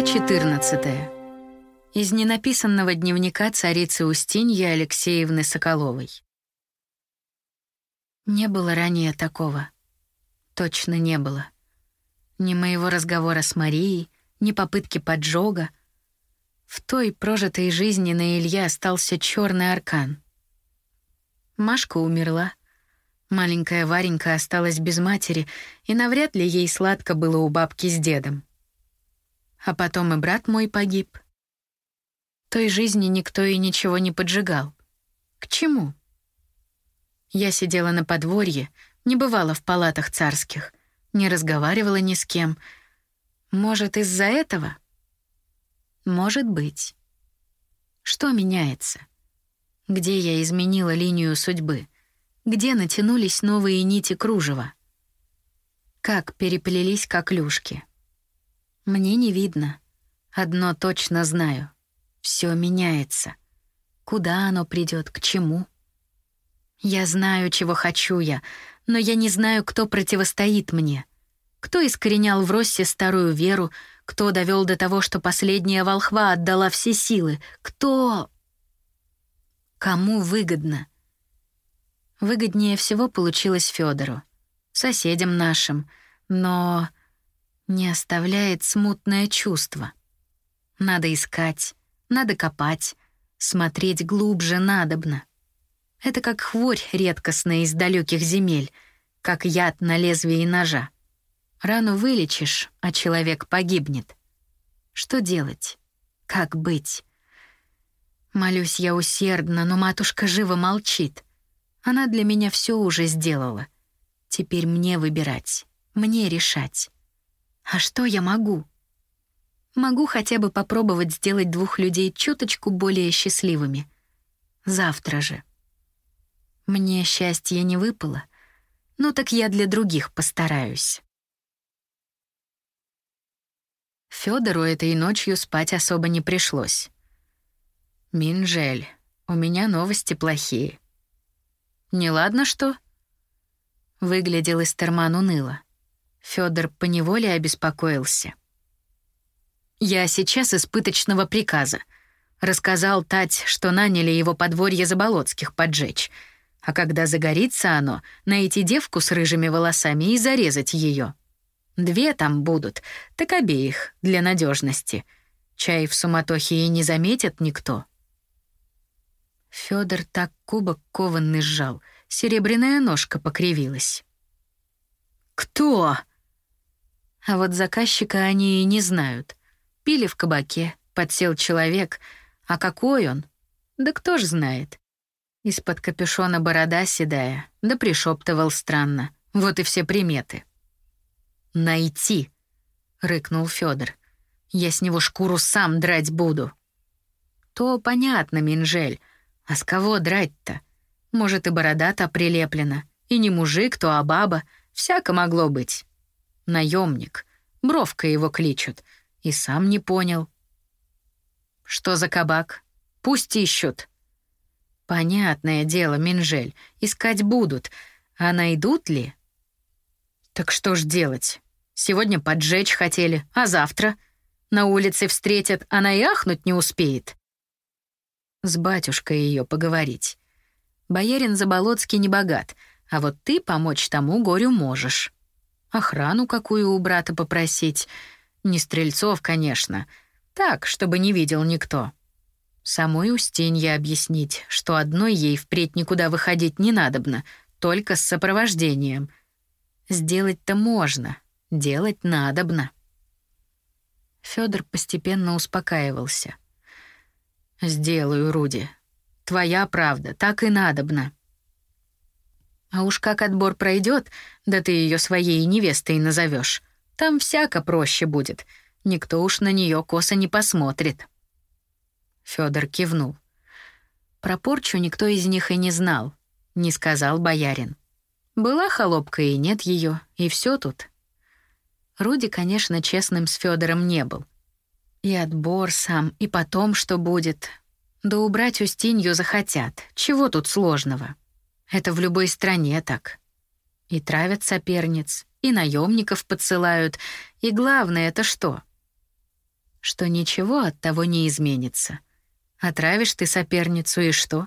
Глава 14. Из ненаписанного дневника царицы Устиньи Алексеевны Соколовой. Не было ранее такого. Точно не было. Ни моего разговора с Марией, ни попытки поджога. В той прожитой жизни на Илье остался черный аркан. Машка умерла. Маленькая Варенька осталась без матери, и навряд ли ей сладко было у бабки с дедом. А потом и брат мой погиб. Той жизни никто и ничего не поджигал. К чему? Я сидела на подворье, не бывала в палатах царских, не разговаривала ни с кем. Может, из-за этого? Может быть. Что меняется? Где я изменила линию судьбы? Где натянулись новые нити кружева? Как переплелись коклюшки? Мне не видно. Одно точно знаю. Все меняется. Куда оно придет, к чему? Я знаю, чего хочу я, но я не знаю, кто противостоит мне. Кто искоренял в Россе старую веру, кто довел до того, что последняя волхва отдала все силы, кто... Кому выгодно? Выгоднее всего получилось Федору, соседям нашим, но не оставляет смутное чувство. Надо искать, надо копать, смотреть глубже надобно. Это как хворь редкостная из далеких земель, как яд на лезвии ножа. Рану вылечишь, а человек погибнет. Что делать? Как быть? Молюсь я усердно, но матушка живо молчит. Она для меня все уже сделала. Теперь мне выбирать, мне решать. А что я могу? Могу хотя бы попробовать сделать двух людей чуточку более счастливыми. Завтра же. Мне счастье не выпало. Ну так я для других постараюсь. Фёдору этой ночью спать особо не пришлось. «Минжель, у меня новости плохие». «Неладно что?» Выглядел Эстерман уныло. Федор поневоле обеспокоился. «Я сейчас испыточного приказа. Рассказал Тать, что наняли его подворье Заболоцких поджечь. А когда загорится оно, найти девку с рыжими волосами и зарезать ее. Две там будут, так обеих, для надежности. Чай в суматохе и не заметит никто». Федор так кубок кованный сжал, серебряная ножка покривилась. «Кто?» А вот заказчика они и не знают. Пили в кабаке, подсел человек. А какой он? Да кто ж знает. Из-под капюшона борода седая, да пришептывал странно. Вот и все приметы. «Найти!» — рыкнул Федор. «Я с него шкуру сам драть буду». «То понятно, Минжель. А с кого драть-то? Может, и борода-то прилеплена. И не мужик, то а баба. Всяко могло быть» наемник. Бровка его кличут. И сам не понял. Что за кабак? Пусть ищут. Понятное дело, Минжель, искать будут. А найдут ли? Так что ж делать? Сегодня поджечь хотели, а завтра? На улице встретят, она и ахнуть не успеет. С батюшкой ее поговорить. Боярин Заболоцкий не богат, а вот ты помочь тому горю можешь. Охрану какую у брата попросить. Не стрельцов, конечно. Так, чтобы не видел никто. Самой Устинье объяснить, что одной ей впредь никуда выходить не надобно, только с сопровождением. Сделать-то можно, делать надобно. Фёдор постепенно успокаивался. «Сделаю, Руди. Твоя правда, так и надобно. А уж как отбор пройдет, да ты ее своей невестой назовешь, там всяко проще будет. Никто уж на нее косо не посмотрит. Федор кивнул. Про порчу никто из них и не знал, не сказал боярин. Была холопка и нет ее, и все тут. Руди, конечно, честным с Федором не был. И отбор сам, и потом что будет. Да убрать Устинью захотят. Чего тут сложного? Это в любой стране так. И травят соперниц, и наемников подсылают. И главное это что? что ничего от того не изменится. Отравишь ты соперницу и что?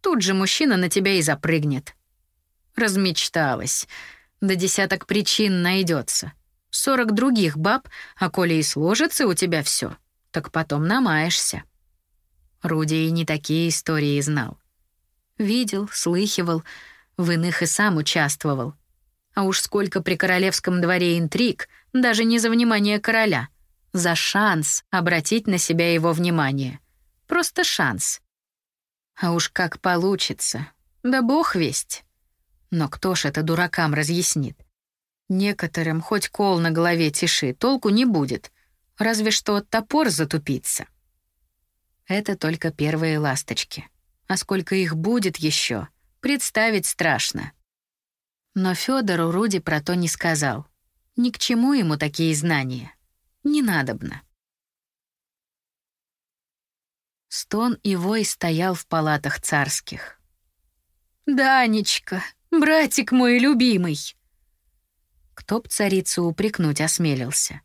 Тут же мужчина на тебя и запрыгнет. Размечталась. До десяток причин найдется. Сорок других баб, а коли и сложится у тебя все, так потом намаешься. Руди и не такие истории знал. Видел, слыхивал, в иных и сам участвовал. А уж сколько при королевском дворе интриг, даже не за внимание короля, за шанс обратить на себя его внимание. Просто шанс. А уж как получится, да бог весть. Но кто ж это дуракам разъяснит? Некоторым хоть кол на голове тиши, толку не будет. Разве что топор затупится. Это только первые ласточки. А сколько их будет еще, представить страшно. Но Федору Руди про то не сказал. Ни к чему ему такие знания. Не надобно. Стон и вой стоял в палатах царских. «Данечка, братик мой любимый!» Кто б царицу упрекнуть осмелился.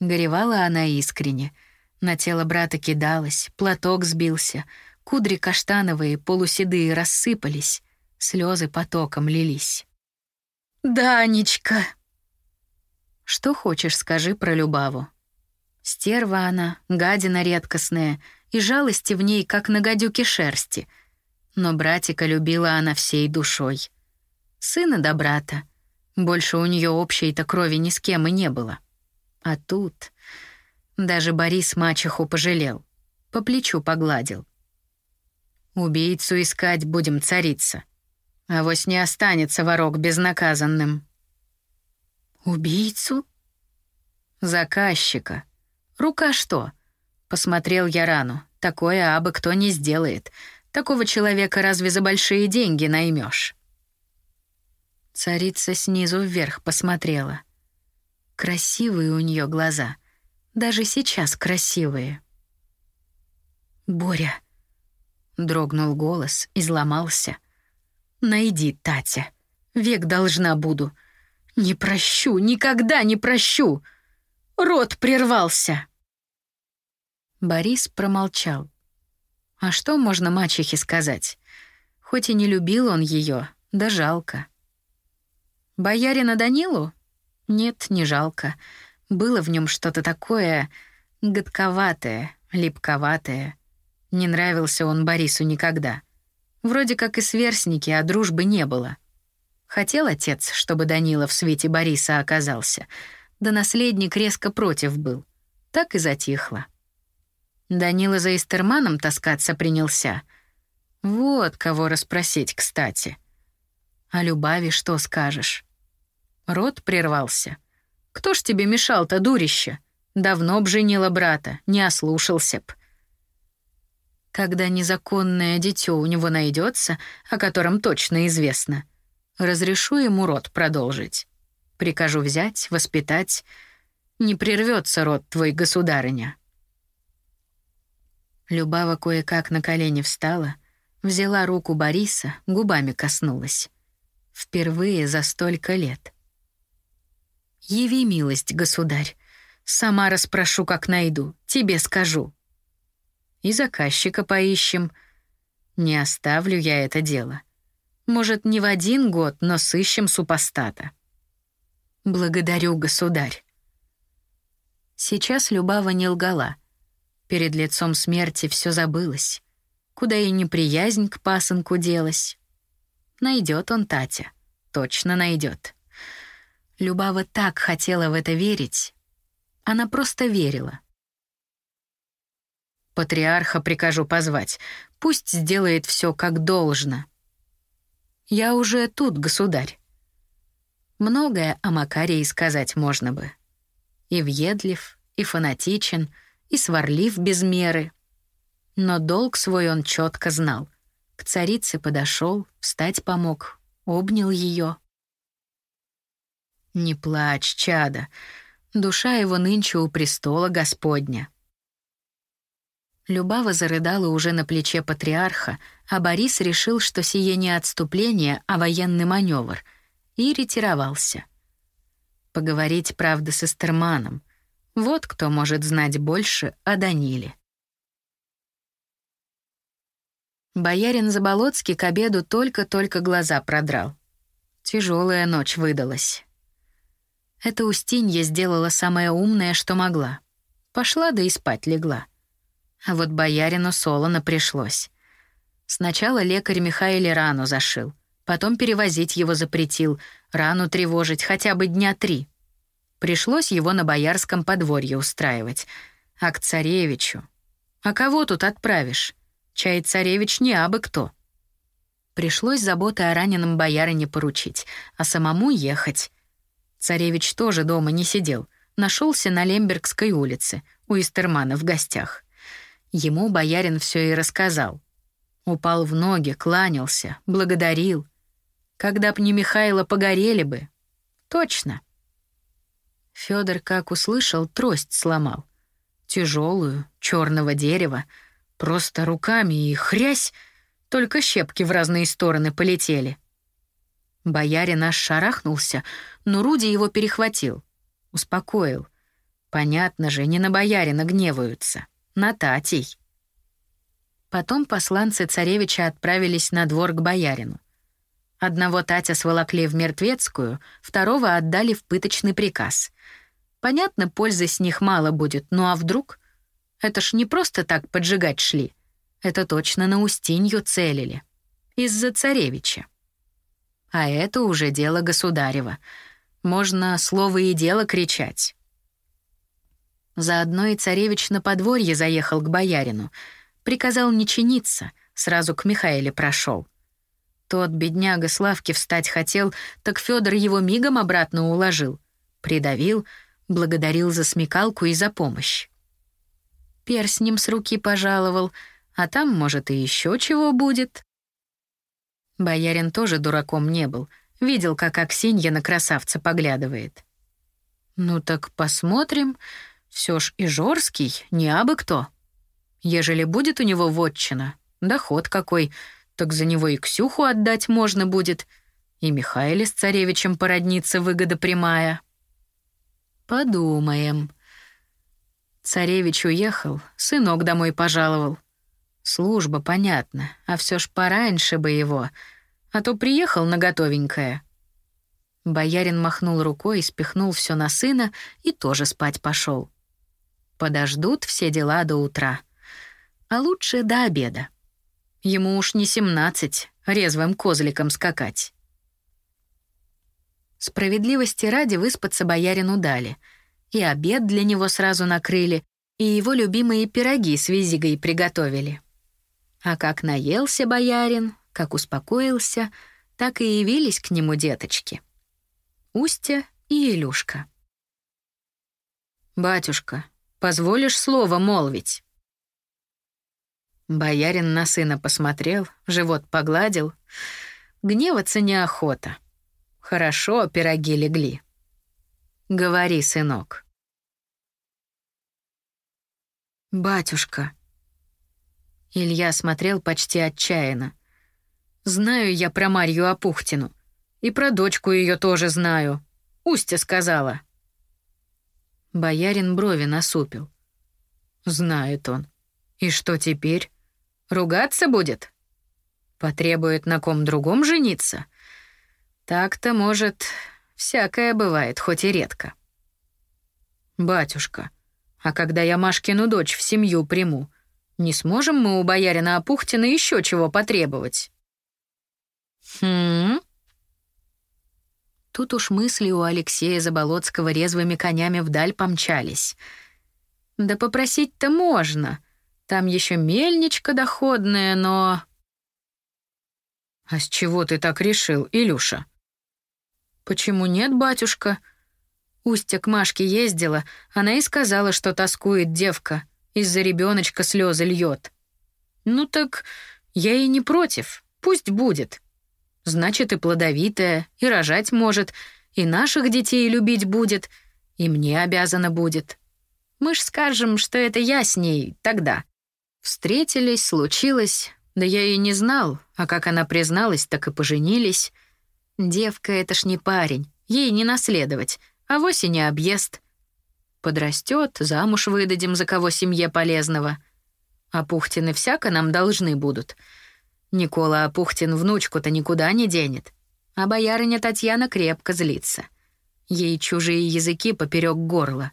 Горевала она искренне. На тело брата кидалась, платок сбился, кудри каштановые, полуседые рассыпались, слезы потоком лились. «Данечка!» «Что хочешь, скажи про Любаву». Стерва она, гадина редкостная, и жалости в ней, как на гадюке шерсти. Но братика любила она всей душой. Сына да брата. Больше у нее общей-то крови ни с кем и не было. А тут... Даже Борис мачеху пожалел. По плечу погладил. «Убийцу искать будем, царица. А вось не останется ворог безнаказанным». «Убийцу?» «Заказчика. Рука что?» Посмотрел я рану. Такое абы кто не сделает. Такого человека разве за большие деньги наймешь? Царица снизу вверх посмотрела. Красивые у нее глаза. Даже сейчас красивые. «Боря!» — дрогнул голос, изломался. «Найди, Татя. Век должна буду. Не прощу, никогда не прощу. Рот прервался». Борис промолчал. А что можно мачехе сказать? Хоть и не любил он ее, да жалко. Боярина Данилу? Нет, не жалко. Было в нем что-то такое гадковатое, липковатое. Не нравился он Борису никогда. Вроде как и сверстники, а дружбы не было. Хотел отец, чтобы Данила в свете Бориса оказался, да наследник резко против был. Так и затихло. Данила за Истерманом таскаться принялся. Вот кого расспросить, кстати. А Любави что скажешь? Рот прервался. Кто ж тебе мешал-то, дурище? Давно б женила брата, не ослушался б. Когда незаконное дитё у него найдется, о котором точно известно, разрешу ему род продолжить. Прикажу взять, воспитать. Не прервется род твой, государыня. Любава кое-как на колени встала, взяла руку Бориса, губами коснулась. Впервые за столько лет. «Яви милость, государь. Сама расспрошу, как найду. Тебе скажу». «И заказчика поищем. Не оставлю я это дело. Может, не в один год, но сыщем супостата». «Благодарю, государь». Сейчас Любава не лгала — Перед лицом смерти все забылось. Куда и неприязнь к пасынку делась. Найдет он Татя. Точно найдет. Любава так хотела в это верить. Она просто верила. Патриарха прикажу позвать. Пусть сделает все как должно. Я уже тут, государь. Многое о Макарии сказать можно бы. И въедлив, и фанатичен — и сварлив без меры. Но долг свой он четко знал. К царице подошел, встать помог, обнял ее. «Не плачь, чада, душа его нынче у престола Господня». Любава зарыдала уже на плече патриарха, а Борис решил, что сие не отступление, а военный маневр, и ретировался. Поговорить, правда, с Эстерманом, Вот кто может знать больше о Даниле. Боярин Заболоцкий к обеду только-только глаза продрал. Тяжелая ночь выдалась. Эта Устинья сделала самое умное, что могла. Пошла да и спать легла. А вот боярину солоно пришлось. Сначала лекарь Михаиле рану зашил, потом перевозить его запретил, рану тревожить хотя бы дня три. Пришлось его на боярском подворье устраивать. А к царевичу? А кого тут отправишь? Чай царевич не абы кто. Пришлось заботы о раненом боярине поручить, а самому ехать. Царевич тоже дома не сидел, нашелся на Лембергской улице, у Истермана в гостях. Ему боярин все и рассказал. Упал в ноги, кланялся, благодарил. Когда б не Михайло, погорели бы. Точно. Федор, как услышал, трость сломал. Тяжелую, черного дерева, просто руками и хрясь, только щепки в разные стороны полетели. Боярин аж шарахнулся, но Руди его перехватил. Успокоил. Понятно же, не на боярина гневаются, на Татей. Потом посланцы царевича отправились на двор к боярину. Одного Татя сволокли в мертвецкую, второго отдали в пыточный приказ. Понятно, пользы с них мало будет, ну а вдруг? Это ж не просто так поджигать шли. Это точно на Устинью целили. Из-за царевича. А это уже дело государева. Можно слово и дело кричать. Заодно и царевич на подворье заехал к боярину. Приказал не чиниться, сразу к Михаиле прошел. Тот бедняга Славки встать хотел, так Федор его мигом обратно уложил. Придавил, благодарил за смекалку и за помощь. Перстнем с руки пожаловал, а там, может, и еще чего будет. Боярин тоже дураком не был, видел, как Аксинья на красавца поглядывает. Ну так посмотрим, все ж и Жорский, не абы кто. Ежели будет у него вотчина, доход какой — так за него и Ксюху отдать можно будет, и Михаиле с царевичем породниться выгода прямая. Подумаем. Царевич уехал, сынок домой пожаловал. Служба, понятно, а все ж пораньше бы его, а то приехал на готовенькое. Боярин махнул рукой, спихнул все на сына и тоже спать пошел. Подождут все дела до утра, а лучше до обеда. Ему уж не семнадцать резвым козликом скакать. Справедливости ради выспаться боярину дали. И обед для него сразу накрыли, и его любимые пироги с визигой приготовили. А как наелся боярин, как успокоился, так и явились к нему деточки. Устя и Илюшка. «Батюшка, позволишь слово молвить?» Боярин на сына посмотрел, живот погладил. Гневаться неохота. Хорошо пироги легли. Говори, сынок. Батюшка. Илья смотрел почти отчаянно. Знаю я про Марью Апухтину. И про дочку ее тоже знаю. Устя сказала. Боярин брови насупил. Знает он. И что теперь? Ругаться будет? Потребует на ком другом жениться? Так-то, может, всякое бывает, хоть и редко. Батюшка, а когда я Машкину дочь в семью приму, не сможем мы у боярина Апухтина еще чего потребовать? Хм? Тут уж мысли у Алексея Заболоцкого резвыми конями вдаль помчались. Да попросить-то можно — там еще мельничка доходная, но... А с чего ты так решил, Илюша? Почему нет, батюшка? Устья к Машке ездила, она и сказала, что тоскует девка, из-за ребеночка слезы льет. Ну так я и не против, пусть будет. Значит, и плодовитая, и рожать может, и наших детей любить будет, и мне обязана будет. Мы ж скажем, что это я с ней тогда. Встретились, случилось, да я и не знал, а как она призналась, так и поженились. Девка — это ж не парень, ей не наследовать, а вовсе не объезд. Подрастет, замуж выдадим за кого семье полезного. А Пухтины всяко нам должны будут. Никола Апухтин внучку-то никуда не денет. А боярыня Татьяна крепко злится. Ей чужие языки поперек горла.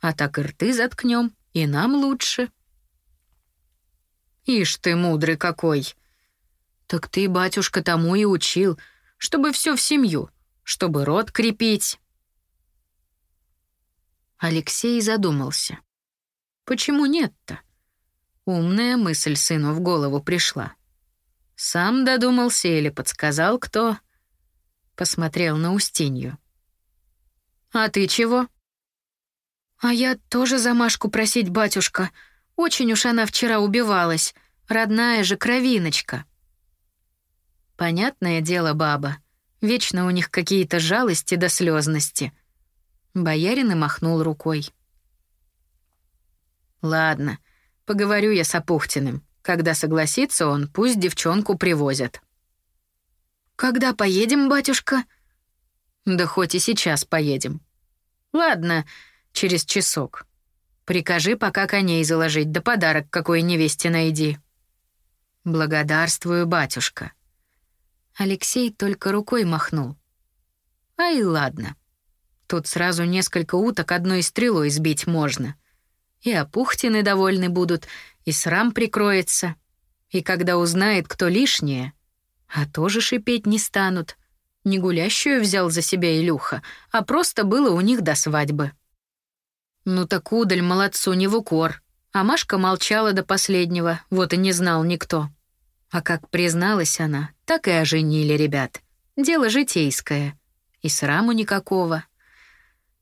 А так и рты заткнем, и нам лучше. Ишь ты мудрый какой. Так ты, батюшка, тому и учил, чтобы все в семью, чтобы род крепить. Алексей задумался. Почему нет-то? Умная мысль сыну в голову пришла. Сам додумался или подсказал кто? Посмотрел на Устинью. «А ты чего?» «А я тоже за Машку просить, батюшка. Очень уж она вчера убивалась. Родная же кровиночка». Понятное дело, баба. Вечно у них какие-то жалости до слезности. Боярин и махнул рукой. «Ладно, поговорю я с Апухтиным. Когда согласится он, пусть девчонку привозят». «Когда поедем, батюшка?» «Да хоть и сейчас поедем». «Ладно, через часок. Прикажи пока коней заложить, да подарок какой невесте найди». «Благодарствую, батюшка». Алексей только рукой махнул. «Ай, ладно. Тут сразу несколько уток одной стрелой сбить можно. И опухтины довольны будут, и срам прикроется. И когда узнает, кто лишнее, а тоже шипеть не станут. Не гулящую взял за себя Илюха, а просто было у них до свадьбы. Ну так удаль молодцу не в укор. А Машка молчала до последнего, вот и не знал никто. А как призналась она, так и оженили ребят. Дело житейское. И сраму никакого.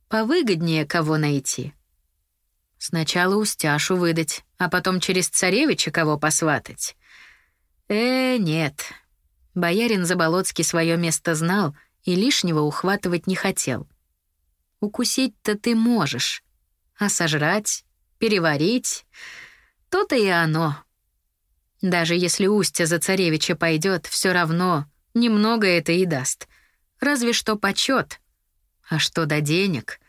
Повыгоднее кого найти. Сначала Устяшу выдать, а потом через царевича кого посватать. Э, нет. Боярин Заболоцкий свое место знал и лишнего ухватывать не хотел. Укусить-то ты можешь, а сожрать, переварить — то-то и оно. Даже если Устья за царевича пойдет, все равно немного это и даст. Разве что почет. А что до денег?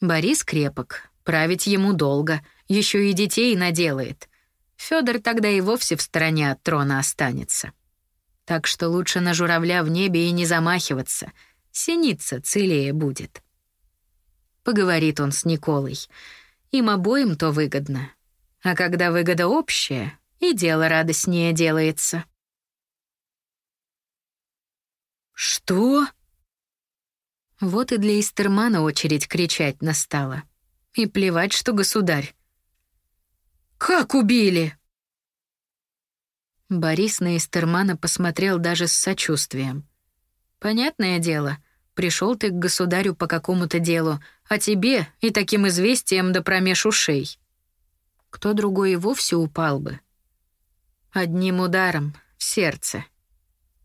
Борис крепок, править ему долго, еще и детей наделает. Федор тогда и вовсе в стороне от трона останется. Так что лучше на журавля в небе и не замахиваться. Синица целее будет. Поговорит он с Николой. Им обоим то выгодно. А когда выгода общая, и дело радостнее делается. «Что?» Вот и для Истермана очередь кричать настала. И плевать, что государь. «Как убили?» Борис на Истермана посмотрел даже с сочувствием. «Понятное дело, пришел ты к государю по какому-то делу, а тебе и таким известием да промеж ушей. Кто другой и вовсе упал бы. Одним ударом, в сердце.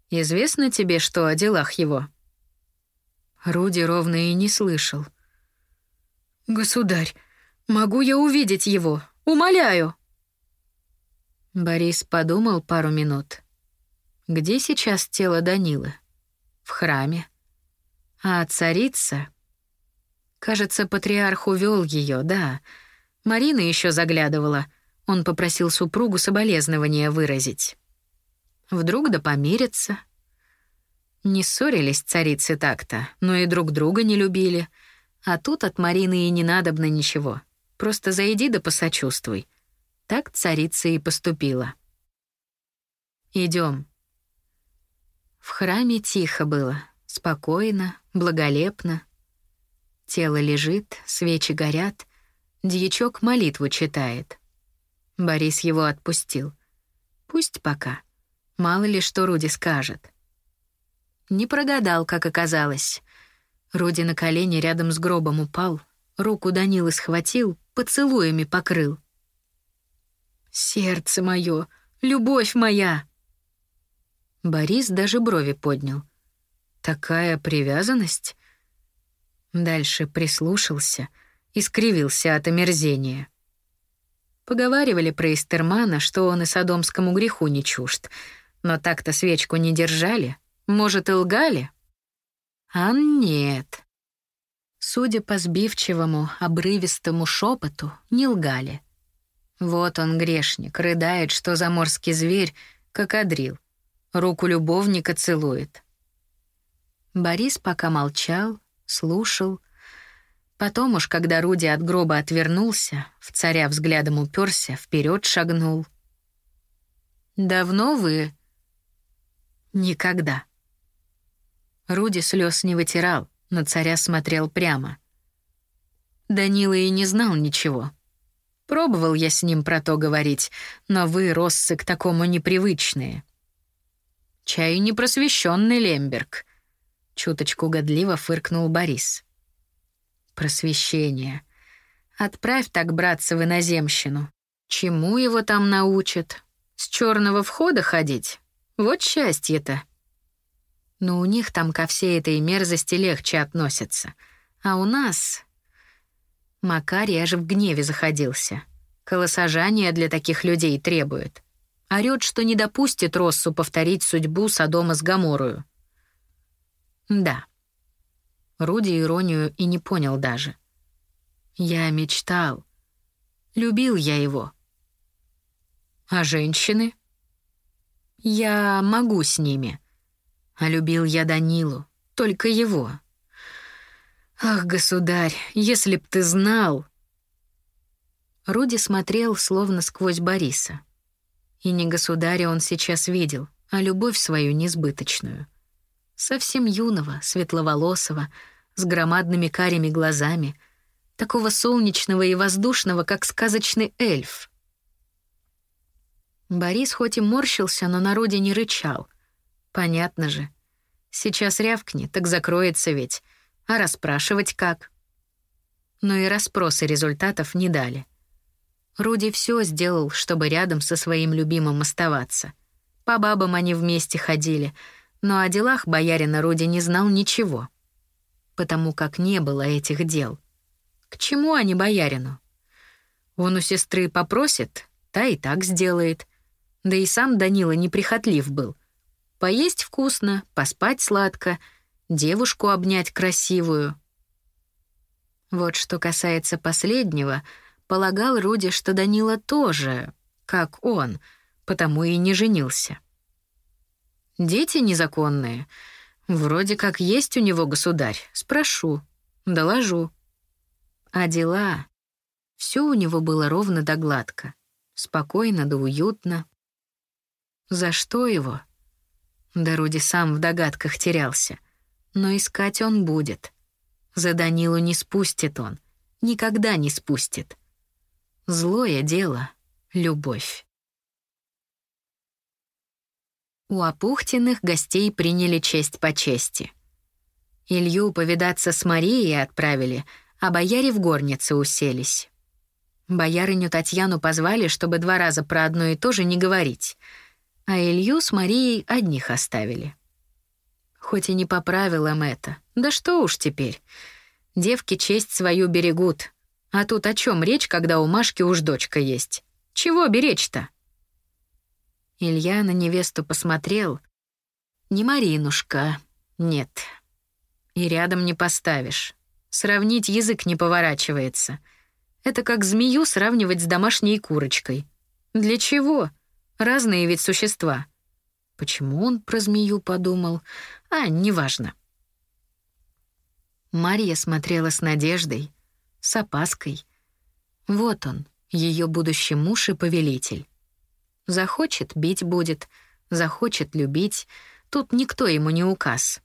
Известно тебе, что о делах его?» Руди ровно и не слышал. «Государь, могу я увидеть его? Умоляю!» Борис подумал пару минут. Где сейчас тело Данилы? В храме. А царица? Кажется, патриарх увел ее, да. Марина еще заглядывала. Он попросил супругу соболезнования выразить. Вдруг да помирятся. Не ссорились царицы так-то, но и друг друга не любили. А тут от Марины и не надобно ничего. Просто зайди да посочувствуй. Так царица и поступила. Идем. В храме тихо было, спокойно, благолепно. Тело лежит, свечи горят, дьячок молитву читает. Борис его отпустил. Пусть пока. Мало ли что Руди скажет. Не прогадал, как оказалось. Руди на колени рядом с гробом упал, руку Данилы схватил, поцелуями покрыл. Сердце мое, любовь моя. Борис даже брови поднял. Такая привязанность? Дальше прислушался и скривился от омерзения. Поговаривали про Эстермана, что он и садомскому греху не чужд, но так-то свечку не держали, может, и лгали? А нет. судя по сбивчивому, обрывистому шепоту, не лгали. Вот он, грешник, рыдает, что заморский зверь, как одрил. Руку любовника целует. Борис пока молчал, слушал. Потом уж, когда Руди от гроба отвернулся, в царя взглядом уперся, вперед шагнул. «Давно вы?» «Никогда». Руди слез не вытирал, на царя смотрел прямо. Данила и не знал ничего. Пробовал я с ним про то говорить, но вы, россы, к такому непривычные. Чай непросвещенный Лемберг. Чуточку годливо фыркнул Борис. Просвещение. Отправь так братца в иноземщину. Чему его там научат? С черного входа ходить? Вот счастье-то. Но у них там ко всей этой мерзости легче относятся. А у нас... Макарий аж в гневе заходился. Колосажание для таких людей требует. Орёт, что не допустит Россу повторить судьбу Содома с Гоморрою. Да. Руди иронию и не понял даже. Я мечтал. Любил я его. А женщины? Я могу с ними. А любил я Данилу, только его. Ах, государь, если б ты знал. Руди смотрел словно сквозь Бориса. И не государя он сейчас видел, а любовь свою несбыточную. Совсем юного, светловолосого, с громадными карими глазами, такого солнечного и воздушного, как сказочный эльф. Борис хоть и морщился, но на роде не рычал. Понятно же. Сейчас рявкнет, так закроется ведь — а расспрашивать как? Но и расспросы результатов не дали. Руди все сделал, чтобы рядом со своим любимым оставаться. По бабам они вместе ходили, но о делах боярина Руди не знал ничего. Потому как не было этих дел. К чему они боярину? Он у сестры попросит, та и так сделает. Да и сам Данила неприхотлив был. Поесть вкусно, поспать сладко — девушку обнять красивую. Вот что касается последнего, полагал Руди, что Данила тоже, как он, потому и не женился. Дети незаконные. Вроде как есть у него государь. Спрошу, доложу. А дела... Все у него было ровно да гладко. Спокойно да уютно. За что его? Да Руди сам в догадках терялся но искать он будет. За Данилу не спустит он, никогда не спустит. Злое дело — любовь. У Апухтиных гостей приняли честь по чести. Илью повидаться с Марией отправили, а бояре в горнице уселись. Боярыню Татьяну позвали, чтобы два раза про одно и то же не говорить, а Илью с Марией одних оставили. Хоть и не по правилам это. Да что уж теперь. Девки честь свою берегут. А тут о чем речь, когда у Машки уж дочка есть? Чего беречь-то? Илья на невесту посмотрел. Не Маринушка, нет. И рядом не поставишь. Сравнить язык не поворачивается. Это как змею сравнивать с домашней курочкой. Для чего? Разные ведь существа. Почему он про змею подумал? А, неважно. Мария смотрела с надеждой, с опаской. Вот он, ее будущий муж и повелитель. Захочет — бить будет, захочет — любить. Тут никто ему не указ.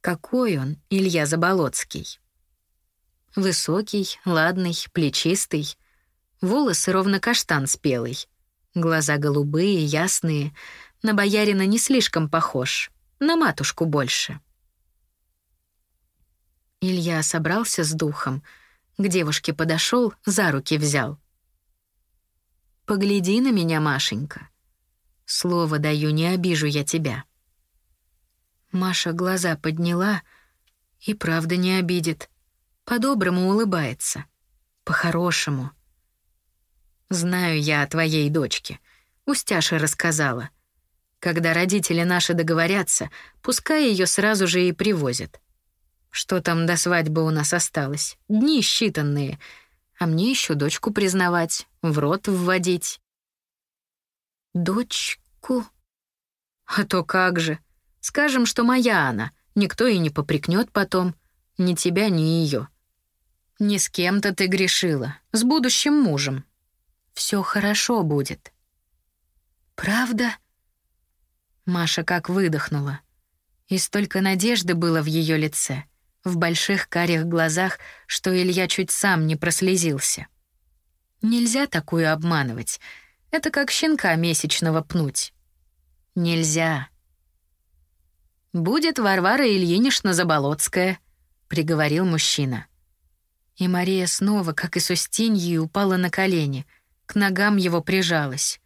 Какой он, Илья Заболоцкий? Высокий, ладный, плечистый. Волосы ровно каштан спелый. Глаза голубые, ясные. На боярина не слишком похож на матушку больше. Илья собрался с духом, к девушке подошел, за руки взял. «Погляди на меня, Машенька. Слово даю, не обижу я тебя». Маша глаза подняла и правда не обидит. По-доброму улыбается. По-хорошему. «Знаю я о твоей дочке. Устяша рассказала. Когда родители наши договорятся, пускай ее сразу же и привозят. Что там до свадьбы у нас осталось? Дни считанные. А мне еще дочку признавать, в рот вводить. Дочку? А то как же. Скажем, что моя она. Никто и не попрекнет потом. Ни тебя, ни ее. Не с кем-то ты грешила. С будущим мужем. Все хорошо будет. Правда? Маша как выдохнула. И столько надежды было в ее лице, в больших карих глазах, что Илья чуть сам не прослезился. Нельзя такую обманывать. Это как щенка месячного пнуть. Нельзя. «Будет Варвара Ильинична Заболоцкая», — приговорил мужчина. И Мария снова, как и с Устиньей, упала на колени, к ногам его прижалась.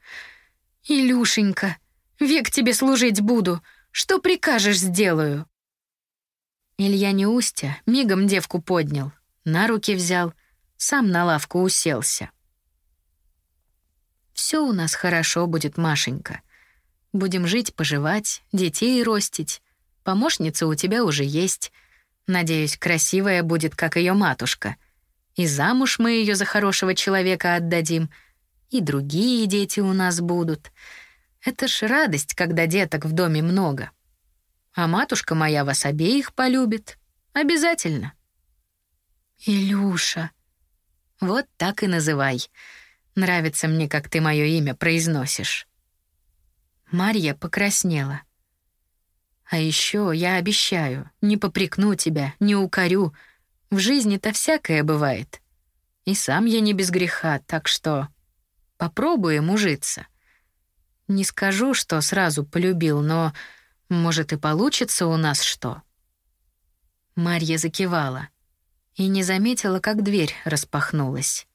«Илюшенька, век тебе служить буду, что прикажешь, сделаю». Илья не устя, мигом девку поднял, на руки взял, сам на лавку уселся. Все у нас хорошо будет, Машенька. Будем жить, поживать, детей ростить. Помощница у тебя уже есть. Надеюсь, красивая будет, как ее матушка. И замуж мы ее за хорошего человека отдадим. И другие дети у нас будут. Это ж радость, когда деток в доме много. А матушка моя вас обеих полюбит. Обязательно. Илюша. Вот так и называй. Нравится мне, как ты мое имя произносишь. Марья покраснела. А еще я обещаю, не попрекну тебя, не укорю. В жизни-то всякое бывает. И сам я не без греха, так что попробуем ужиться. Не скажу, что сразу полюбил, но, может, и получится у нас что. Марья закивала и не заметила, как дверь распахнулась.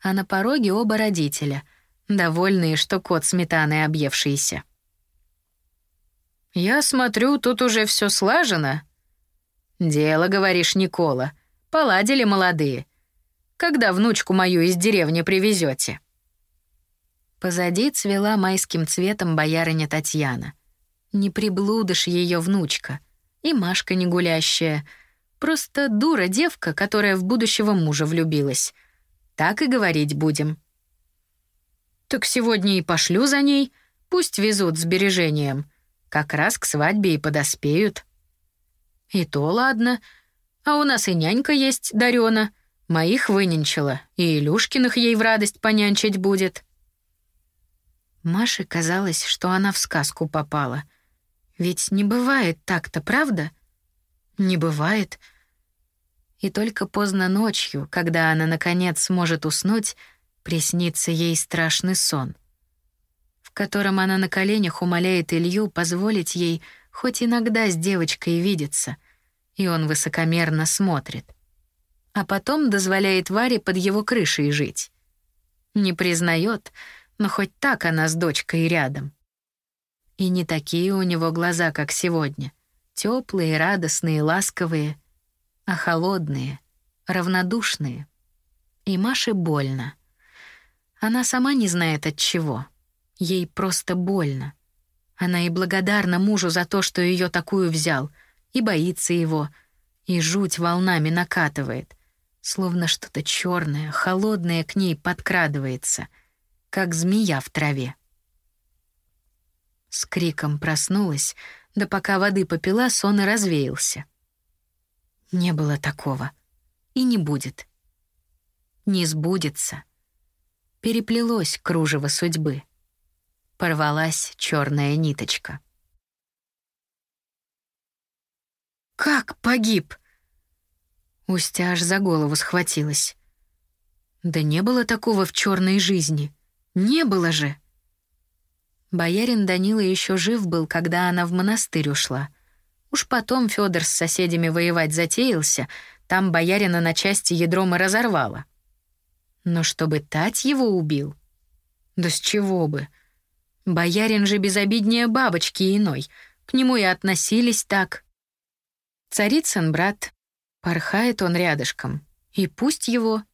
А на пороге оба родителя, довольные, что кот сметаной объевшийся. «Я смотрю, тут уже все слажено». «Дело, говоришь, Никола. Поладили молодые. Когда внучку мою из деревни привезете? Позади цвела майским цветом боярыня Татьяна. Не приблудыш ее внучка. И Машка не гулящая. Просто дура девка, которая в будущего мужа влюбилась. Так и говорить будем. Так сегодня и пошлю за ней. Пусть везут сбережением. Как раз к свадьбе и подоспеют. И то ладно. А у нас и нянька есть, Дарёна. Моих выненчила, и Илюшкиных ей в радость понянчить будет. Маше казалось, что она в сказку попала. Ведь не бывает так-то, правда? Не бывает. И только поздно ночью, когда она наконец сможет уснуть, приснится ей страшный сон — котором она на коленях умоляет Илью позволить ей хоть иногда с девочкой видеться, и он высокомерно смотрит. А потом дозволяет Варе под его крышей жить. Не признает, но хоть так она с дочкой рядом. И не такие у него глаза, как сегодня. Теплые, радостные, ласковые, а холодные, равнодушные. И Маше больно. Она сама не знает от чего. Ей просто больно. Она и благодарна мужу за то, что ее такую взял, и боится его, и жуть волнами накатывает, словно что-то черное, холодное к ней подкрадывается, как змея в траве. С криком проснулась, да пока воды попила, сон и развеялся. Не было такого. И не будет. Не сбудется. Переплелось кружево судьбы порвалась черная ниточка. «Как погиб?» Устя аж за голову схватилась. «Да не было такого в черной жизни. Не было же!» Боярин Данила еще жив был, когда она в монастырь ушла. Уж потом Федор с соседями воевать затеялся, там боярина на части ядром и разорвало. Но чтобы Тать его убил? Да с чего бы? Боярин же безобиднее бабочки иной, к нему и относились так. Царицын брат, порхает он рядышком, и пусть его,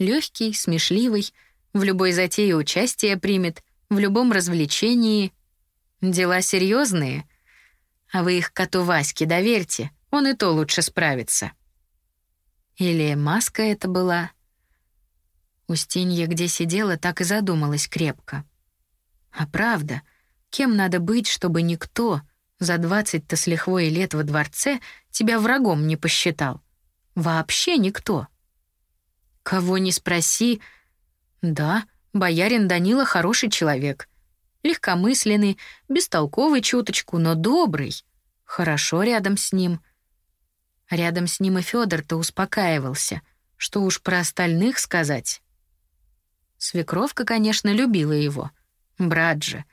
легкий, смешливый, в любой затее участие примет, в любом развлечении. Дела серьезные, а вы их коту Ваське доверьте, Он и то лучше справится. Или маска это была? Устинья, где сидела, так и задумалась крепко. А правда, кем надо быть, чтобы никто за двадцать-то с лихвой лет во дворце тебя врагом не посчитал? Вообще никто. Кого не спроси, да, боярин Данила хороший человек. Легкомысленный, бестолковый чуточку, но добрый. Хорошо рядом с ним. Рядом с ним и Фёдор-то успокаивался. Что уж про остальных сказать. Свекровка, конечно, любила его. Брат же.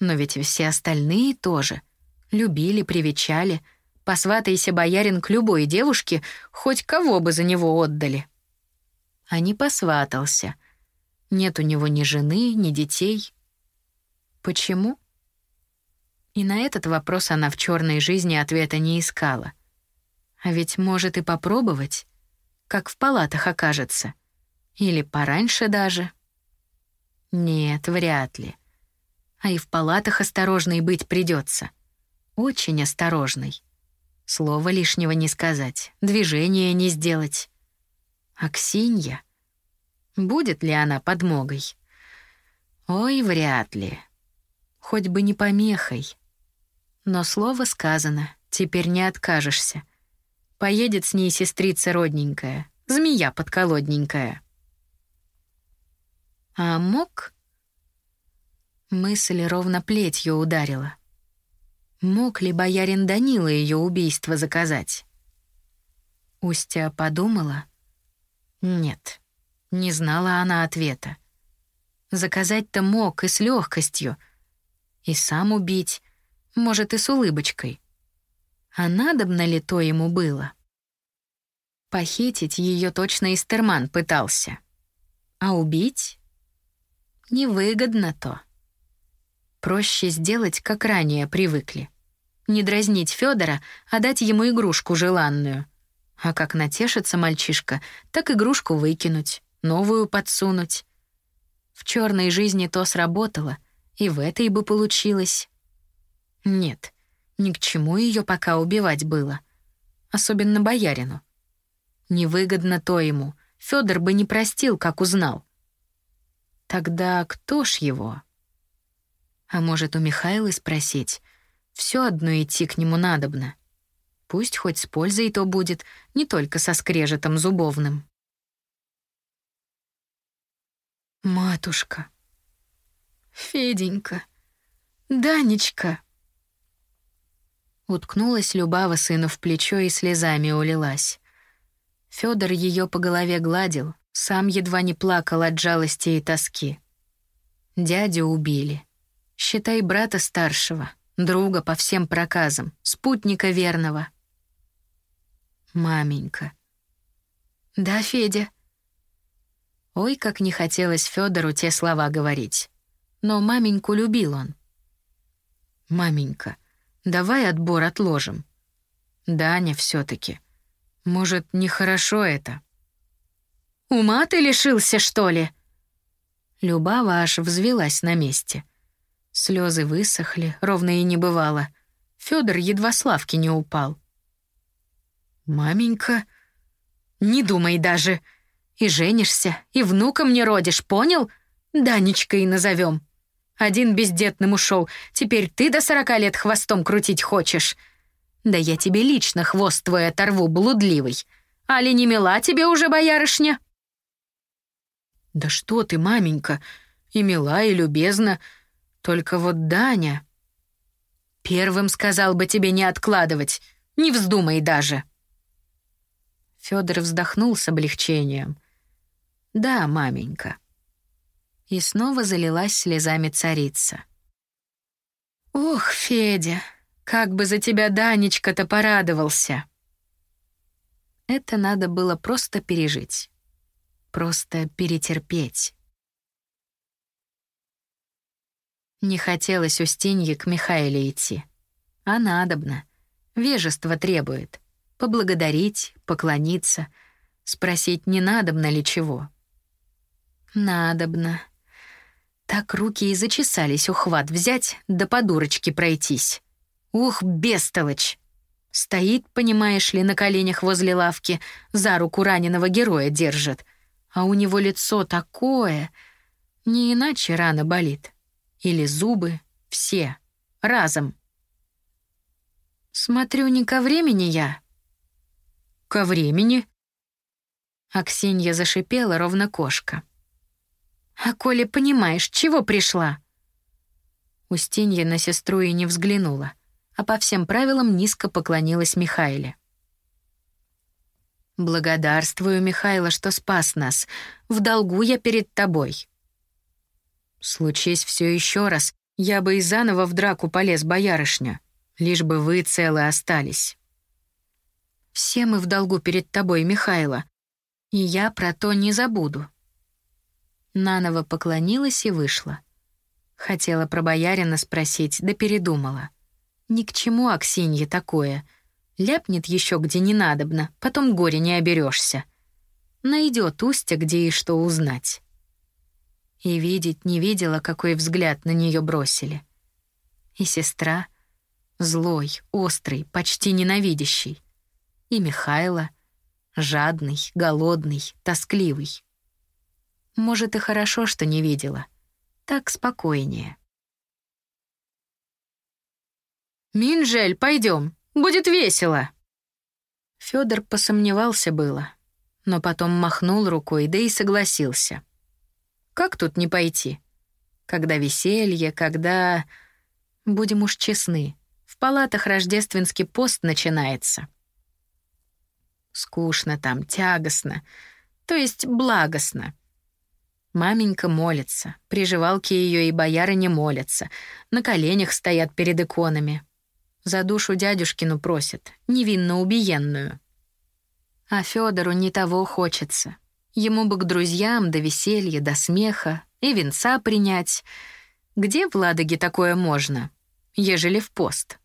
Но ведь все остальные тоже. Любили, привечали. Посватайся, боярин, к любой девушке, хоть кого бы за него отдали. А не посватался. Нет у него ни жены, ни детей. Почему? И на этот вопрос она в черной жизни ответа не искала. А ведь может и попробовать, как в палатах окажется. Или пораньше даже. Нет, вряд ли. А и в палатах осторожной быть придется. Очень осторожной. Слова лишнего не сказать, движения не сделать. А Ксинья? Будет ли она подмогой? Ой, вряд ли. Хоть бы не помехой. Но слово сказано, теперь не откажешься. Поедет с ней сестрица родненькая, змея подколодненькая. А мог? Мысль ровно плетью ударила. Мог ли боярин Данила ее убийство заказать? Устя подумала. Нет, не знала она ответа. Заказать-то мог и с легкостью, и сам убить, может, и с улыбочкой. А надобно ли то ему было? Похитить ее точно Истерман пытался. А убить? Невыгодно то. Проще сделать, как ранее привыкли. Не дразнить Федора, а дать ему игрушку желанную. А как натешится мальчишка, так игрушку выкинуть, новую подсунуть. В черной жизни то сработало, и в этой бы получилось. Нет, ни к чему ее пока убивать было. Особенно боярину. Невыгодно то ему. Федор бы не простил, как узнал. Тогда кто ж его? А может, у Михаила спросить? Все одно идти к нему надобно. Пусть хоть с пользой то будет, не только со скрежетом зубовным. Матушка. Феденька. Данечка. Уткнулась Любава сыну в плечо и слезами улилась. Федор ее по голове гладил, сам едва не плакал от жалости и тоски. Дядю убили. Считай брата старшего, друга по всем проказам, спутника верного. Маменька. Да, Федя. Ой, как не хотелось Федору те слова говорить. Но маменьку любил он. Маменька, давай отбор отложим. Даня все таки Может, нехорошо это? Ума ты лишился, что ли?» Любава аж взвелась на месте. Слезы высохли, ровно и не бывало. Федор едва славки не упал. «Маменька, не думай даже. И женишься, и внука мне родишь, понял? Данечкой назовем. Один бездетным ушел, теперь ты до сорока лет хвостом крутить хочешь. Да я тебе лично хвост твой оторву, блудливый. Али не мила тебе уже, боярышня?» «Да что ты, маменька, и мила, и любезна. Только вот Даня...» «Первым сказал бы тебе не откладывать, не вздумай даже». Федор вздохнул с облегчением. «Да, маменька». И снова залилась слезами царица. «Ох, Федя, как бы за тебя Данечка-то порадовался!» Это надо было просто пережить просто перетерпеть. Не хотелось Устинье к Михаиле идти. А надобно. Вежество требует. Поблагодарить, поклониться, спросить, не надобно ли чего. Надобно. Так руки и зачесались ухват взять, да по дурочке пройтись. Ух, бестолочь! Стоит, понимаешь ли, на коленях возле лавки, за руку раненого героя держит. А у него лицо такое... Не иначе рана болит. Или зубы. Все. Разом. Смотрю, не ко времени я. Ко времени? Аксинья зашипела, ровно кошка. А коли понимаешь, чего пришла? Устинья на сестру и не взглянула, а по всем правилам низко поклонилась Михаиле. «Благодарствую, Михайло, что спас нас. В долгу я перед тобой». Случись все еще раз, я бы и заново в драку полез, боярышня, лишь бы вы целы остались. Все мы в долгу перед тобой, Михайло, и я про то не забуду. Нанова поклонилась и вышла. Хотела про боярина спросить, да передумала. Ни к чему Аксинье такое. Ляпнет еще где не надобно, потом горе не оберешься. Найдет Устя, где и что узнать и видеть не видела, какой взгляд на нее бросили. И сестра — злой, острый, почти ненавидящий. И Михайло — жадный, голодный, тоскливый. Может, и хорошо, что не видела. Так спокойнее. «Минжель, пойдем, будет весело!» Федор посомневался было, но потом махнул рукой, да и согласился. Как тут не пойти? Когда веселье, когда... Будем уж честны, в палатах рождественский пост начинается. Скучно там, тягостно, то есть благостно. Маменька молится, приживалки ее и бояры не молятся, на коленях стоят перед иконами. За душу дядюшкину просят, невинно убиенную. А Федору не того хочется. Ему бы к друзьям до веселья, до смеха и венца принять. Где в Ладоге такое можно, ежели в пост?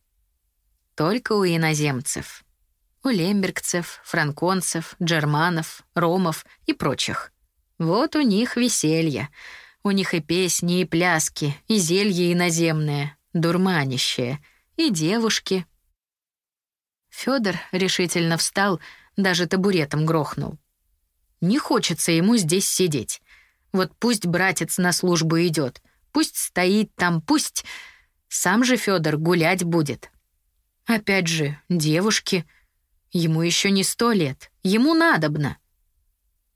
Только у иноземцев. У лембергцев, франконцев, джерманов, ромов и прочих. Вот у них веселье. У них и песни, и пляски, и зелье иноземное, дурманище, и девушки. Федор решительно встал, даже табуретом грохнул. Не хочется ему здесь сидеть. Вот пусть братец на службу идет, пусть стоит там, пусть... Сам же Федор гулять будет. Опять же, девушки. Ему еще не сто лет, ему надобно.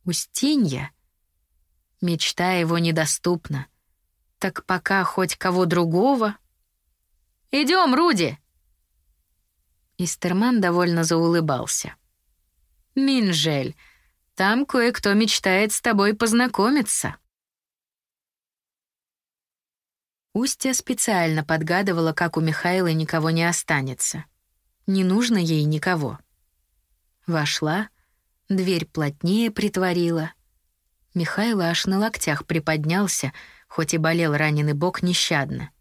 Устинья. Мечта его недоступна. Так пока хоть кого другого... Идем, Руди!» Истерман довольно заулыбался. «Минжель, там кое-кто мечтает с тобой познакомиться». Устья специально подгадывала, как у Михаила никого не останется. Не нужно ей никого. Вошла, дверь плотнее притворила. Михаил аж на локтях приподнялся, хоть и болел раненый бок нещадно.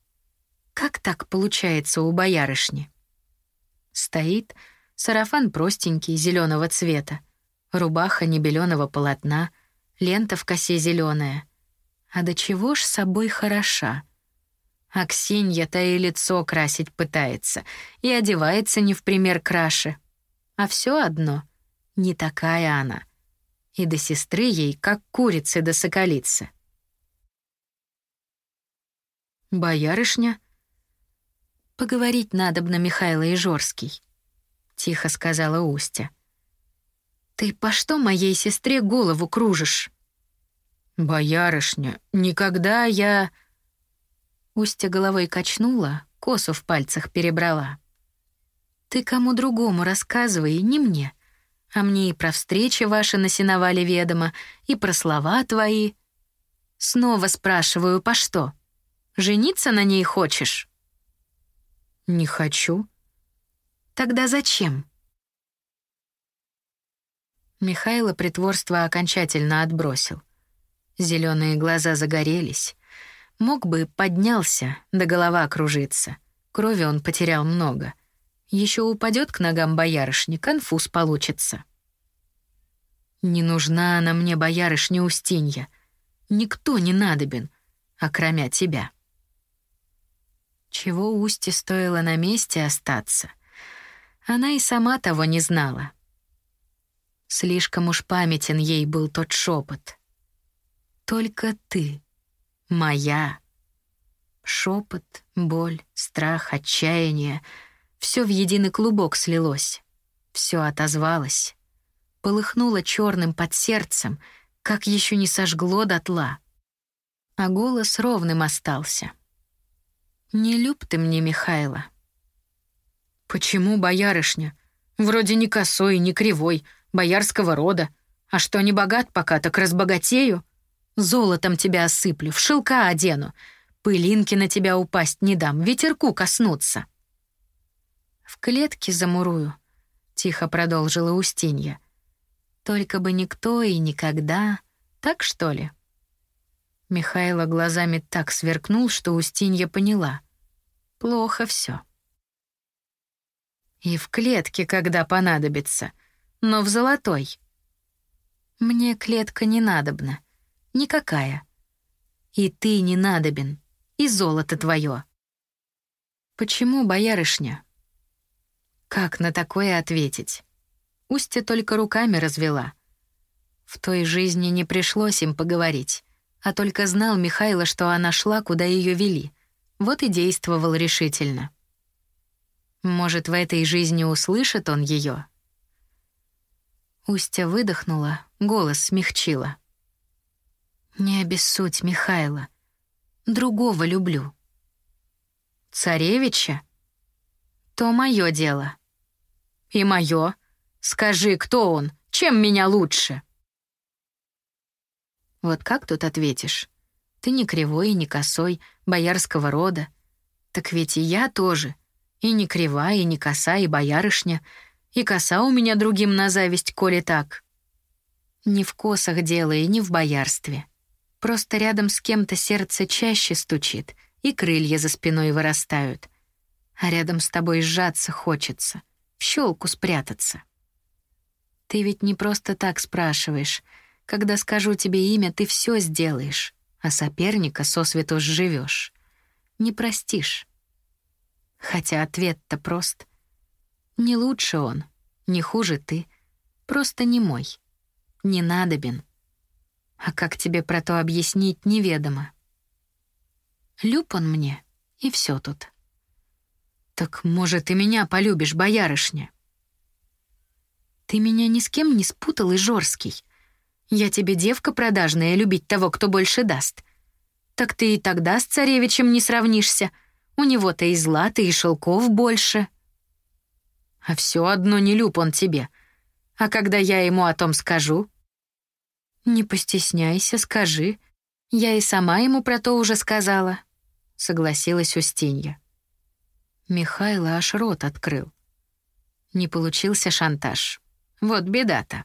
Как так получается у боярышни? Стоит, сарафан простенький, зеленого цвета, Рубаха небеленого полотна, лента в косе зеленая. А до чего ж собой хороша? Аксинья-то и лицо красить пытается, и одевается не в пример краше. А все одно, не такая она. И до сестры ей, как курицы до соколицы. «Боярышня?» «Поговорить надобно Михайло Ижорский», — тихо сказала Устя. Ты по что моей сестре голову кружишь? Боярышня, никогда я... Устья головой качнула, косу в пальцах перебрала. Ты кому другому рассказывай, не мне. А мне и про встречи ваши на сеновале ведомо, и про слова твои. Снова спрашиваю, по что? Жениться на ней хочешь? Не хочу. Тогда зачем? Михайло притворство окончательно отбросил. Зеленые глаза загорелись. Мог бы, поднялся, да голова кружится. Крови он потерял много. Еще упадет к ногам боярышни, конфуз получится. Не нужна она мне, боярышня Устинья. Никто не надобен, окромя тебя. Чего Усте стоило на месте остаться? Она и сама того не знала. Слишком уж памятен ей был тот шепот. «Только ты, моя». Шепот, боль, страх, отчаяние — все в единый клубок слилось. Все отозвалось. Полыхнуло черным под сердцем, как еще не сожгло дотла. А голос ровным остался. «Не люб ты мне, Михайло». «Почему, боярышня? Вроде не косой, не кривой, боярского рода. А что не богат пока, так разбогатею. Золотом тебя осыплю, в шелка одену. Пылинки на тебя упасть не дам, ветерку коснуться». «В клетке замурую», — тихо продолжила Устинья. «Только бы никто и никогда, так что ли?» Михайло глазами так сверкнул, что Устинья поняла. Плохо все. И в клетке, когда понадобится, но в золотой. Мне клетка не надобна, никакая. И ты не надобен, и золото твое. Почему, боярышня? Как на такое ответить? Устья только руками развела. В той жизни не пришлось им поговорить, а только знал Михайло, что она шла, куда ее вели. Вот и действовал решительно. Может, в этой жизни услышит он ее? Устя выдохнула, голос смягчила. «Не обессудь, Михайло. Другого люблю». «Царевича?» «То мое дело». «И мое? Скажи, кто он? Чем меня лучше?» Вот как тут ответишь? Ты не кривой и не косой, боярского рода. Так ведь и я тоже — и не кривая, и не коса, и боярышня. И коса у меня другим на зависть, коли так. Не в косах дело и не в боярстве. Просто рядом с кем-то сердце чаще стучит, и крылья за спиной вырастают. А рядом с тобой сжаться хочется, щелку спрятаться. Ты ведь не просто так спрашиваешь. Когда скажу тебе имя, ты все сделаешь, а соперника сосвету сживешь. Не простишь. Хотя ответ-то прост. Не лучше он, не хуже ты, просто не мой, не надобен. А как тебе про то объяснить, неведомо. Люб он мне, и все тут. Так, может, и меня полюбишь, боярышня? Ты меня ни с кем не спутал, и Жорский. Я тебе девка продажная, любить того, кто больше даст. Так ты и тогда с царевичем не сравнишься — у него-то и злата, и шелков больше. А все одно не люб он тебе. А когда я ему о том скажу? Не постесняйся, скажи. Я и сама ему про то уже сказала. Согласилась Устинья. Михайло аж рот открыл. Не получился шантаж. Вот беда-то.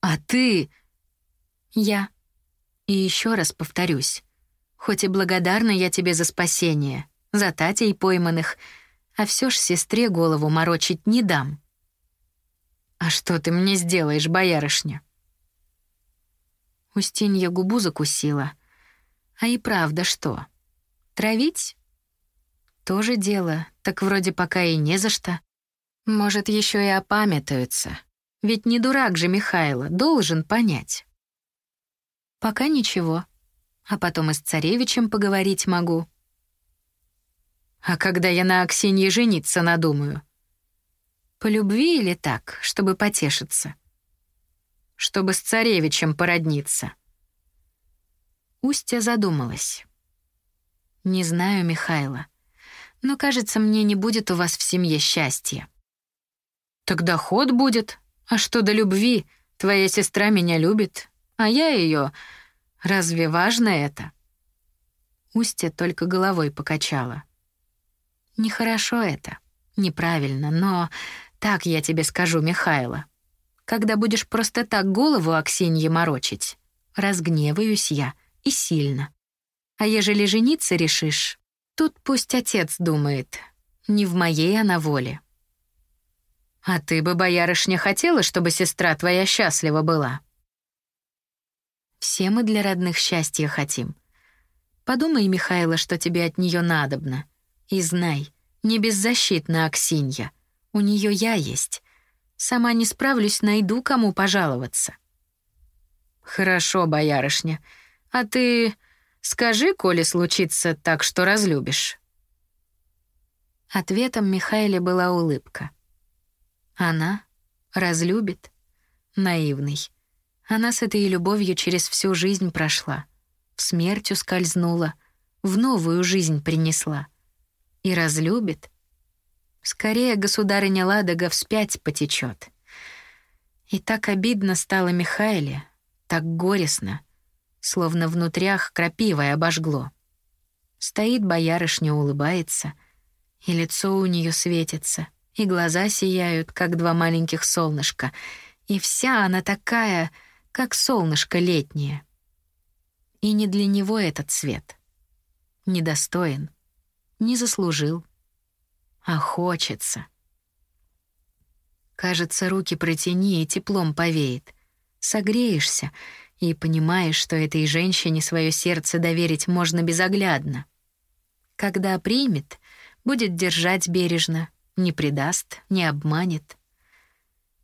А ты... Я. И еще раз повторюсь. Хоть и благодарна я тебе за спасение, за татей пойманных, а все ж сестре голову морочить не дам. А что ты мне сделаешь, боярышня? Устинья губу закусила. А и правда что? Травить? Тоже дело, так вроде пока и не за что. Может, еще и опамятуются. Ведь не дурак же Михайло, должен понять. Пока ничего а потом и с царевичем поговорить могу. А когда я на Аксинье жениться надумаю? По любви или так, чтобы потешиться? Чтобы с царевичем породниться. Устья задумалась. Не знаю, Михайло, но, кажется, мне не будет у вас в семье счастья. Тогда ход будет. А что до любви? Твоя сестра меня любит, а я ее Разве важно это? Устья только головой покачала. Нехорошо это, неправильно, но так я тебе скажу, Михайло. Когда будешь просто так голову Аксинье морочить, разгневаюсь я и сильно. А ежели жениться решишь, тут пусть отец думает, не в моей она воле. А ты бы, боярышня, хотела, чтобы сестра твоя счастлива была? Все мы для родных счастья хотим. Подумай, Михайло, что тебе от нее надобно. И знай, не беззащитна Аксинья. У нее я есть. Сама не справлюсь, найду кому пожаловаться. Хорошо, боярышня. А ты скажи, коли случится так, что разлюбишь. Ответом Михаиле была улыбка. Она разлюбит? Наивный. Она с этой любовью через всю жизнь прошла, в смерть ускользнула, в новую жизнь принесла. И разлюбит? Скорее государыня Ладога вспять потечет. И так обидно стало Михаиле, так горестно, словно внутрях крапивой обожгло. Стоит боярышня, улыбается, и лицо у нее светится — и глаза сияют, как два маленьких солнышка, и вся она такая, как солнышко летнее. И не для него этот свет. Недостоин, не заслужил, а хочется. Кажется, руки протяни и теплом повеет. Согреешься и понимаешь, что этой женщине свое сердце доверить можно безоглядно. Когда примет, будет держать бережно — не предаст, не обманет.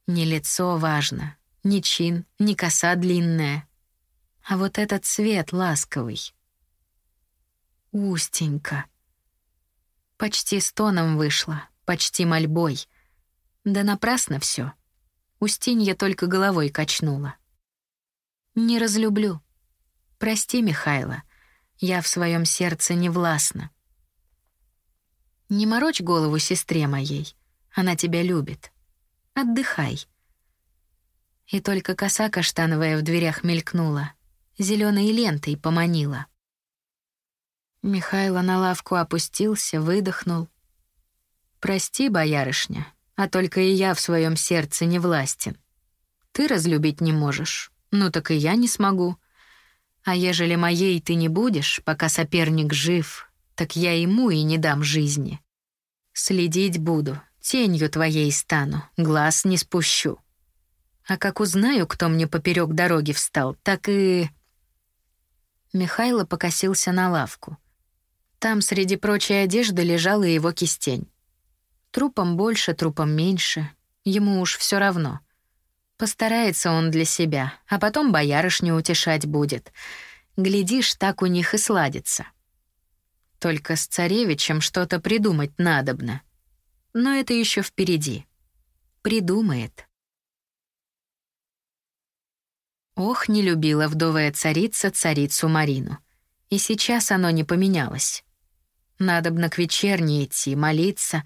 Не лицо важно, ни чин, ни коса длинная, а вот этот цвет ласковый. Устенька. Почти стоном вышла, почти мольбой. Да напрасно все. Устинья только головой качнула. Не разлюблю. Прости, Михайло, я в своем сердце не властна. Не морочь голову сестре моей. Она тебя любит. Отдыхай. И только коса каштановая в дверях мелькнула, зеленой лентой поманила. Михайло на лавку опустился, выдохнул. «Прости, боярышня, а только и я в своем сердце не властен. Ты разлюбить не можешь, ну так и я не смогу. А ежели моей ты не будешь, пока соперник жив, так я ему и не дам жизни. Следить буду, тенью твоей стану, глаз не спущу. А как узнаю, кто мне поперек дороги встал, так и... Михайло покосился на лавку. Там среди прочей одежды лежала его кистень. Трупом больше, трупом меньше. Ему уж все равно. Постарается он для себя, а потом боярышню утешать будет. Глядишь, так у них и сладится. Только с царевичем что-то придумать надобно. Но это еще впереди. Придумает. Ох, не любила вдовая царица царицу Марину. И сейчас оно не поменялось. Надобно к вечерне идти, молиться,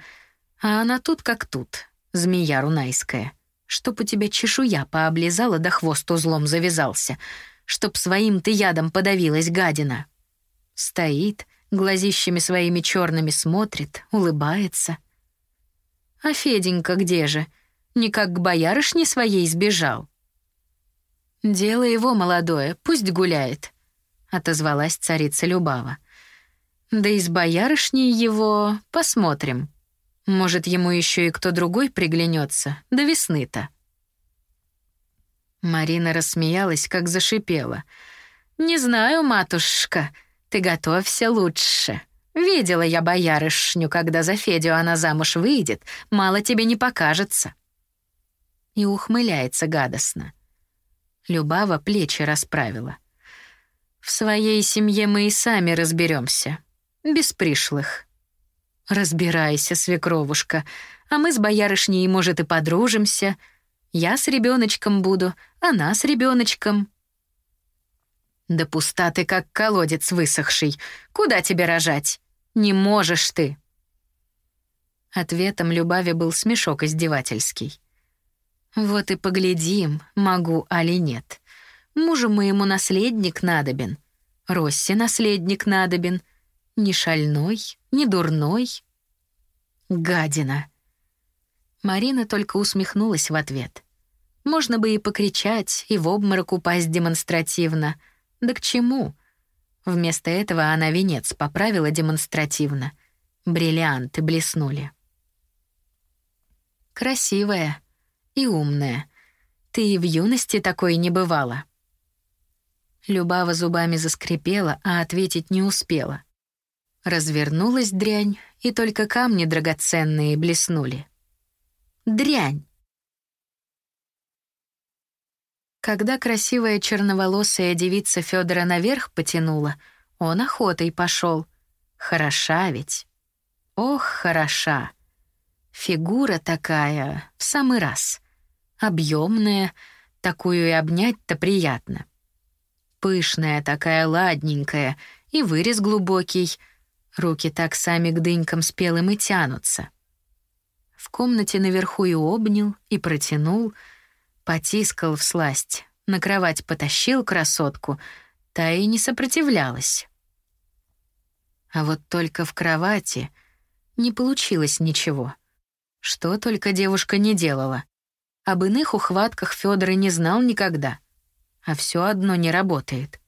а она тут как тут, змея рунайская. Чтоб у тебя чешуя пооблизала да хвост узлом завязался, чтоб своим ты ядом подавилась гадина. Стоит, глазищами своими черными смотрит, улыбается. А Феденька где же? Никак к боярышне своей сбежал. «Дело его молодое, пусть гуляет», — отозвалась царица Любава. «Да и с боярышней его посмотрим. Может, ему еще и кто другой приглянется, до весны-то». Марина рассмеялась, как зашипела. «Не знаю, матушка», ты готовься лучше. Видела я боярышню, когда за Федю она замуж выйдет, мало тебе не покажется. И ухмыляется гадостно. Любава плечи расправила. В своей семье мы и сами разберемся, без пришлых. Разбирайся, свекровушка, а мы с боярышней, может, и подружимся. Я с ребеночком буду, она с ребеночком. Да пуста ты, как колодец высохший. Куда тебе рожать? Не можешь ты. Ответом Любави был смешок издевательский. Вот и поглядим, могу али нет. Мужу моему наследник надобен. Росси наследник надобен. Ни шальной, ни дурной. Гадина. Марина только усмехнулась в ответ. Можно бы и покричать, и в обморок упасть демонстративно — да к чему? Вместо этого она венец поправила демонстративно. Бриллианты блеснули. Красивая и умная. Ты и в юности такой не бывала. Любава зубами заскрипела, а ответить не успела. Развернулась дрянь, и только камни драгоценные блеснули. дрянь. Когда красивая черноволосая девица Федора наверх потянула, он охотой пошел. Хороша ведь. Ох, хороша. Фигура такая, в самый раз. Объемная, такую и обнять-то приятно. Пышная такая, ладненькая, и вырез глубокий. Руки так сами к дынькам спелым и тянутся. В комнате наверху и обнял, и протянул — Потискал в сласть, на кровать потащил красотку, та и не сопротивлялась. А вот только в кровати не получилось ничего. Что только девушка не делала. Об иных ухватках Фёдор и не знал никогда. А все одно не работает.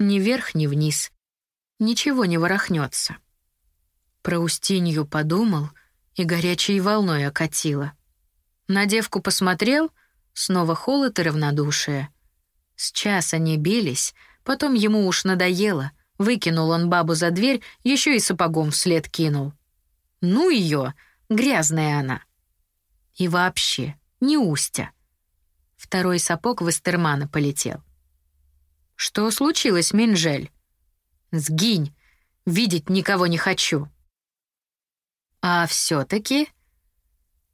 Ни вверх, ни вниз. Ничего не ворохнется. Про Устинью подумал и горячей волной окатило. На девку посмотрел — Снова холод и равнодушие. С час они бились, потом ему уж надоело. Выкинул он бабу за дверь, еще и сапогом вслед кинул. Ну ее, грязная она. И вообще, не устя. Второй сапог в Эстермана полетел. «Что случилось, Минжель?» «Сгинь! Видеть никого не хочу!» «А все таки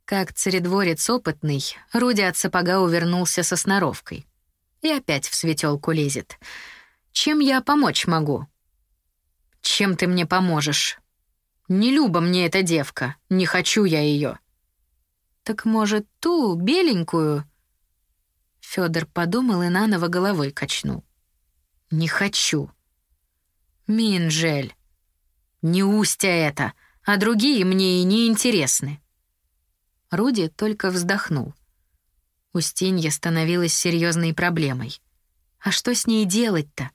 как царедворец опытный, Руди от сапога увернулся со сноровкой. И опять в светелку лезет. «Чем я помочь могу?» «Чем ты мне поможешь?» «Не люба мне эта девка, не хочу я ее. «Так, может, ту, беленькую?» Федор подумал и наново головой качнул. «Не хочу». «Минжель, не устя это, а другие мне и не интересны. Руди только вздохнул. Устинья становилась серьезной проблемой. А что с ней делать-то?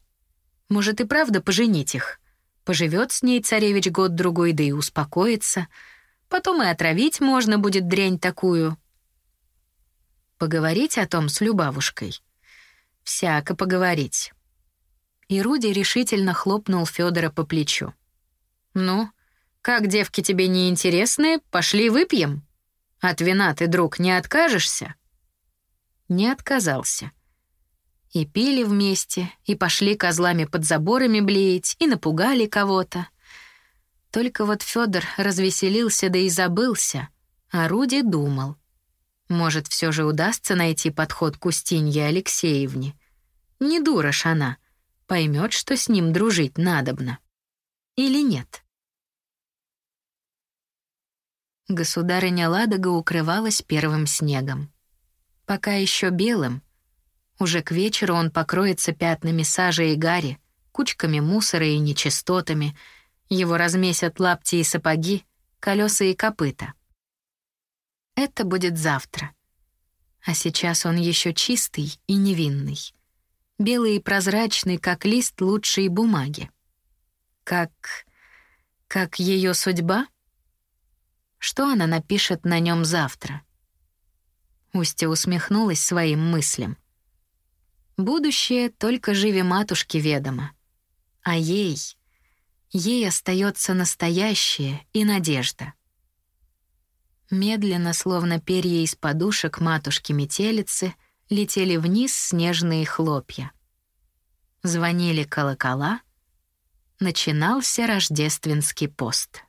Может и правда поженить их? Поживет с ней царевич год-другой, да и успокоится. Потом и отравить можно будет дрянь такую. Поговорить о том с Любавушкой. Всяко поговорить. И Руди решительно хлопнул Федора по плечу. «Ну, как девки тебе не интересны, пошли выпьем». От вина ты, друг, не откажешься?» Не отказался. И пили вместе, и пошли козлами под заборами блеять, и напугали кого-то. Только вот Федор развеселился да и забылся, а Руди думал. Может, все же удастся найти подход к Устинье Алексеевне. Не дура ж она, поймет, что с ним дружить надобно. Или нет? Государыня Ладога укрывалась первым снегом. Пока еще белым. Уже к вечеру он покроется пятнами сажи и гари, кучками мусора и нечистотами. Его размесят лапти и сапоги, колеса и копыта. Это будет завтра. А сейчас он еще чистый и невинный. Белый и прозрачный, как лист лучшей бумаги. Как... как ее судьба — что она напишет на нем завтра? Устя усмехнулась своим мыслям. Будущее только живе матушке ведомо. А ей, ей остается настоящее и надежда. Медленно, словно перья из подушек матушки-метелицы, летели вниз снежные хлопья. Звонили колокола, начинался рождественский пост.